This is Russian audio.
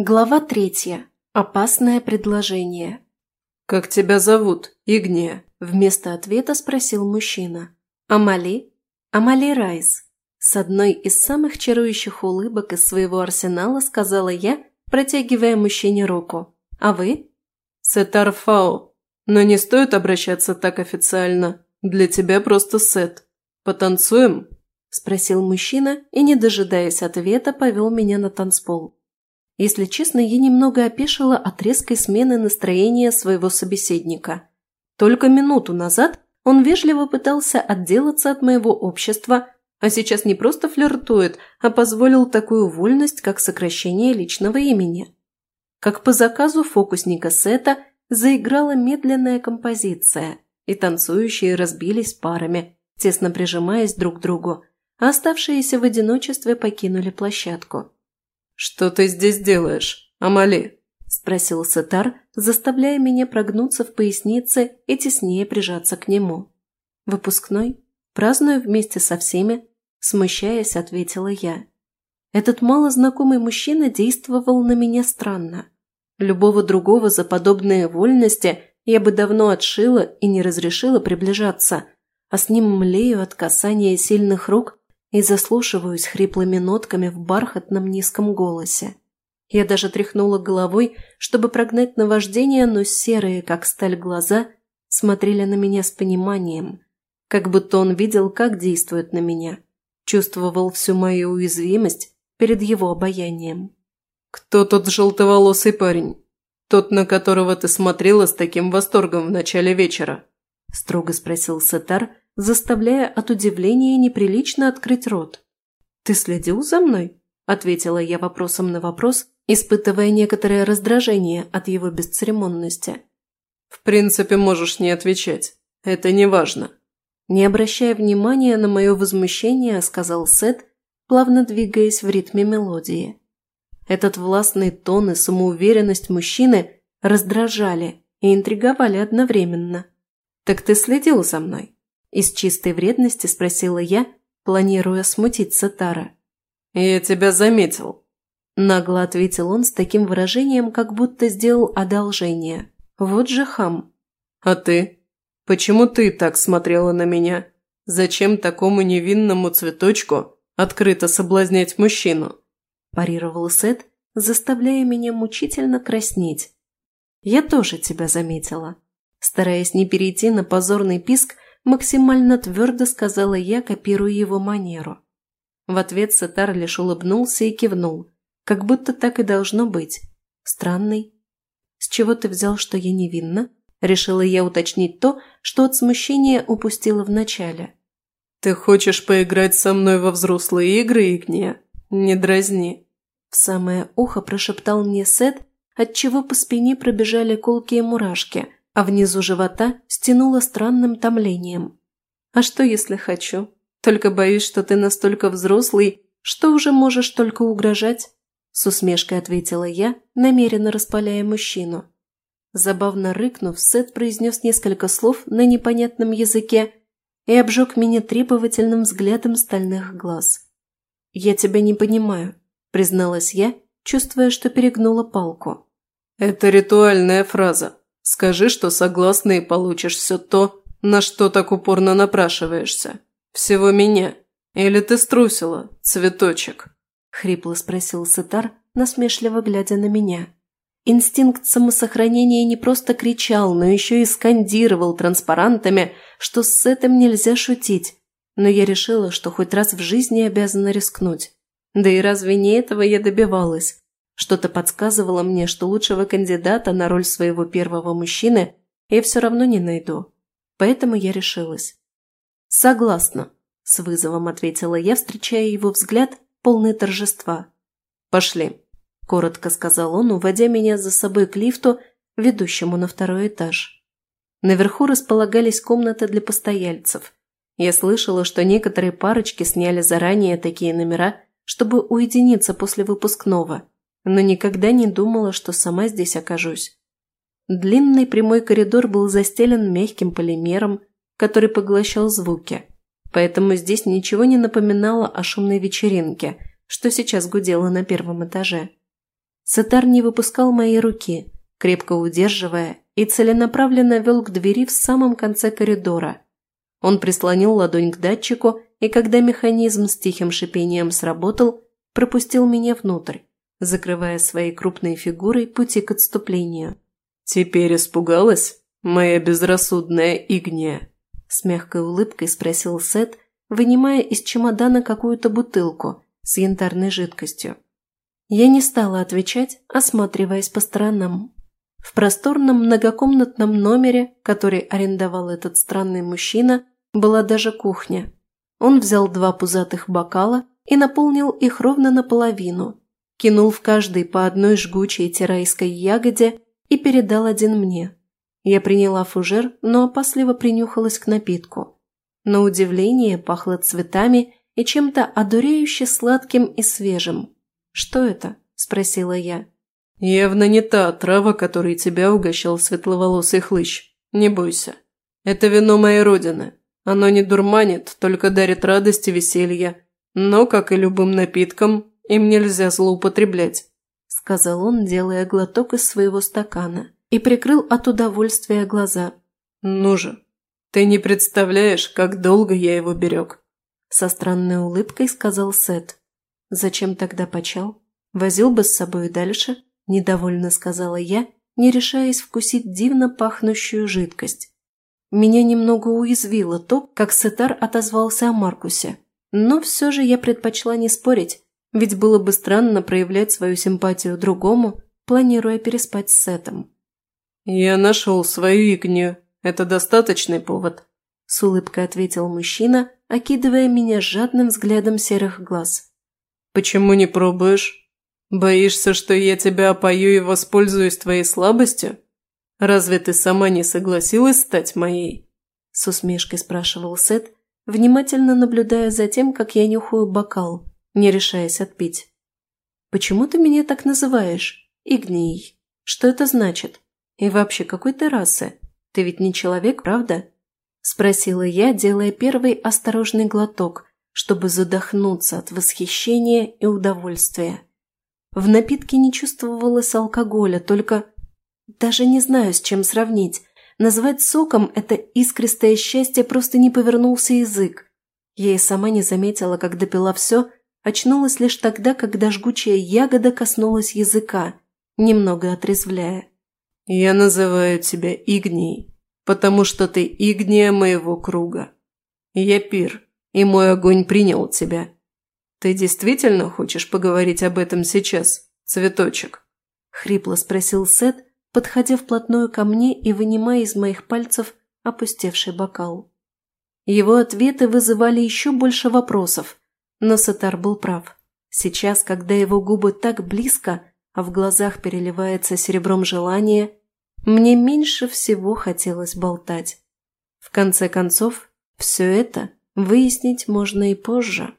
Глава третья. Опасное предложение. «Как тебя зовут, Игния?» – вместо ответа спросил мужчина. «Амали?» «Амали Райс». С одной из самых чарующих улыбок из своего арсенала сказала я, протягивая мужчине руку. «А вы?» «Сетар Фао. Но не стоит обращаться так официально. Для тебя просто Сет. Потанцуем?» – спросил мужчина и, не дожидаясь ответа, повел меня на танцпол. Если честно, я немного опешила от резкой смены настроения своего собеседника. Только минуту назад он вежливо пытался отделаться от моего общества, а сейчас не просто флиртует, а позволил такую вольность, как сокращение личного имени. Как по заказу фокусника Сета заиграла медленная композиция, и танцующие разбились парами, тесно прижимаясь друг к другу, а оставшиеся в одиночестве покинули площадку. «Что ты здесь делаешь, Амали?» – спросил Сетар, заставляя меня прогнуться в пояснице и теснее прижаться к нему. «Выпускной? Праздную вместе со всеми?» – смущаясь, ответила я. Этот малознакомый мужчина действовал на меня странно. Любого другого за подобные вольности я бы давно отшила и не разрешила приближаться, а с ним млею от касания сильных рук и заслушиваюсь хриплыми нотками в бархатном низком голосе. Я даже тряхнула головой, чтобы прогнать наваждение, но серые, как сталь, глаза смотрели на меня с пониманием, как будто он видел, как действует на меня, чувствовал всю мою уязвимость перед его обаянием. «Кто тот желтоволосый парень? Тот, на которого ты смотрела с таким восторгом в начале вечера?» – строго спросил Сетар, заставляя от удивления неприлично открыть рот. «Ты следил за мной?» – ответила я вопросом на вопрос, испытывая некоторое раздражение от его бесцеремонности. «В принципе, можешь не отвечать. Это не важно». Не обращая внимания на мое возмущение, сказал Сет, плавно двигаясь в ритме мелодии. Этот властный тон и самоуверенность мужчины раздражали и интриговали одновременно. «Так ты следил за мной?» Из чистой вредности спросила я, планируя смутить Сатара. «Я тебя заметил», – нагло ответил он с таким выражением, как будто сделал одолжение. Вот же хам. «А ты? Почему ты так смотрела на меня? Зачем такому невинному цветочку открыто соблазнять мужчину?» – парировал Сет, заставляя меня мучительно краснеть. «Я тоже тебя заметила». Стараясь не перейти на позорный писк, максимально твердо сказала я, копируя его манеру. В ответ Сатар лишь улыбнулся и кивнул, как будто так и должно быть. Странный. С чего ты взял, что я невинна? Решила я уточнить то, что от смущения упустила вначале. «Ты хочешь поиграть со мной во взрослые игры, Игния? Не дразни!» В самое ухо прошептал мне Сет, отчего по спине пробежали колкие мурашки – а внизу живота стянуло странным томлением. «А что, если хочу? Только боюсь, что ты настолько взрослый, что уже можешь только угрожать?» С усмешкой ответила я, намеренно распаляя мужчину. Забавно рыкнув, Сет произнес несколько слов на непонятном языке и обжег меня требовательным взглядом стальных глаз. «Я тебя не понимаю», – призналась я, чувствуя, что перегнула палку. «Это ритуальная фраза. Скажи, что согласна и получишь все то, на что так упорно напрашиваешься. Всего меня. Или ты струсила, цветочек?» Хрипло спросил Сетар, насмешливо глядя на меня. Инстинкт самосохранения не просто кричал, но еще и скандировал транспарантами, что с этим нельзя шутить. Но я решила, что хоть раз в жизни обязана рискнуть. Да и разве не этого я добивалась? Что-то подсказывало мне, что лучшего кандидата на роль своего первого мужчины я все равно не найду. Поэтому я решилась. «Согласна», – с вызовом ответила я, встречая его взгляд, полный торжества. «Пошли», – коротко сказал он, уводя меня за собой к лифту, ведущему на второй этаж. Наверху располагались комнаты для постояльцев. Я слышала, что некоторые парочки сняли заранее такие номера, чтобы уединиться после выпускного – но никогда не думала, что сама здесь окажусь. Длинный прямой коридор был застелен мягким полимером, который поглощал звуки, поэтому здесь ничего не напоминало о шумной вечеринке, что сейчас гудело на первом этаже. Сатар не выпускал мои руки, крепко удерживая, и целенаправленно вел к двери в самом конце коридора. Он прислонил ладонь к датчику, и когда механизм с тихим шипением сработал, пропустил меня внутрь, закрывая своей крупной фигурой пути к отступлению. «Теперь испугалась, моя безрассудная Игния?» С мягкой улыбкой спросил Сет, вынимая из чемодана какую-то бутылку с янтарной жидкостью. Я не стала отвечать, осматриваясь по сторонам. В просторном многокомнатном номере, который арендовал этот странный мужчина, была даже кухня. Он взял два пузатых бокала и наполнил их ровно наполовину, кинул в каждый по одной жгучей тирайской ягоде и передал один мне. Я приняла фужер, но опасливо принюхалась к напитку. На удивление пахло цветами и чем-то одуряюще сладким и свежим. «Что это?» – спросила я. «Явно не та трава, которой тебя угощал светловолосый хлыщ. Не бойся. Это вино моей родины. Оно не дурманит, только дарит радость и веселье. Но, как и любым напиткам, им нельзя злоупотреблять», – сказал он, делая глоток из своего стакана, и прикрыл от удовольствия глаза. «Ну же, ты не представляешь, как долго я его берег», – со странной улыбкой сказал Сет. «Зачем тогда почал? Возил бы с собой дальше?» недовольно сказала я, не решаясь вкусить дивно пахнущую жидкость. Меня немного уязвило то, как Сетар отозвался о Маркусе. Но все же я предпочла не спорить, ведь было бы странно проявлять свою симпатию другому, планируя переспать с Сетом. «Я нашел свою игню. Это достаточный повод», – с улыбкой ответил мужчина, окидывая меня жадным взглядом серых глаз. «Почему не пробуешь?» «Боишься, что я тебя опою и воспользуюсь твоей слабостью? Разве ты сама не согласилась стать моей?» С усмешкой спрашивал Сет, внимательно наблюдая за тем, как я нюхаю бокал, не решаясь отпить. «Почему ты меня так называешь? Игний? Что это значит? И вообще, какой ты расы? Ты ведь не человек, правда?» Спросила я, делая первый осторожный глоток, чтобы задохнуться от восхищения и удовольствия. В напитке не чувствовалось алкоголя, только... Даже не знаю, с чем сравнить. Назвать соком это искристое счастье просто не повернулся язык. Я и сама не заметила, как допила все, очнулась лишь тогда, когда жгучая ягода коснулась языка, немного отрезвляя. «Я называю тебя Игнией, потому что ты Игния моего круга. Я пир, и мой огонь принял тебя. «Ты действительно хочешь поговорить об этом сейчас, цветочек?» – хрипло спросил Сет, подходя вплотную ко мне и вынимая из моих пальцев опустевший бокал. Его ответы вызывали еще больше вопросов, но Сатар был прав. Сейчас, когда его губы так близко, а в глазах переливается серебром желание, мне меньше всего хотелось болтать. В конце концов, все это выяснить можно и позже.